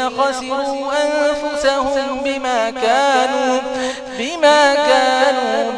الذين خسروا أنفسهم بما كانوا, بما كانوا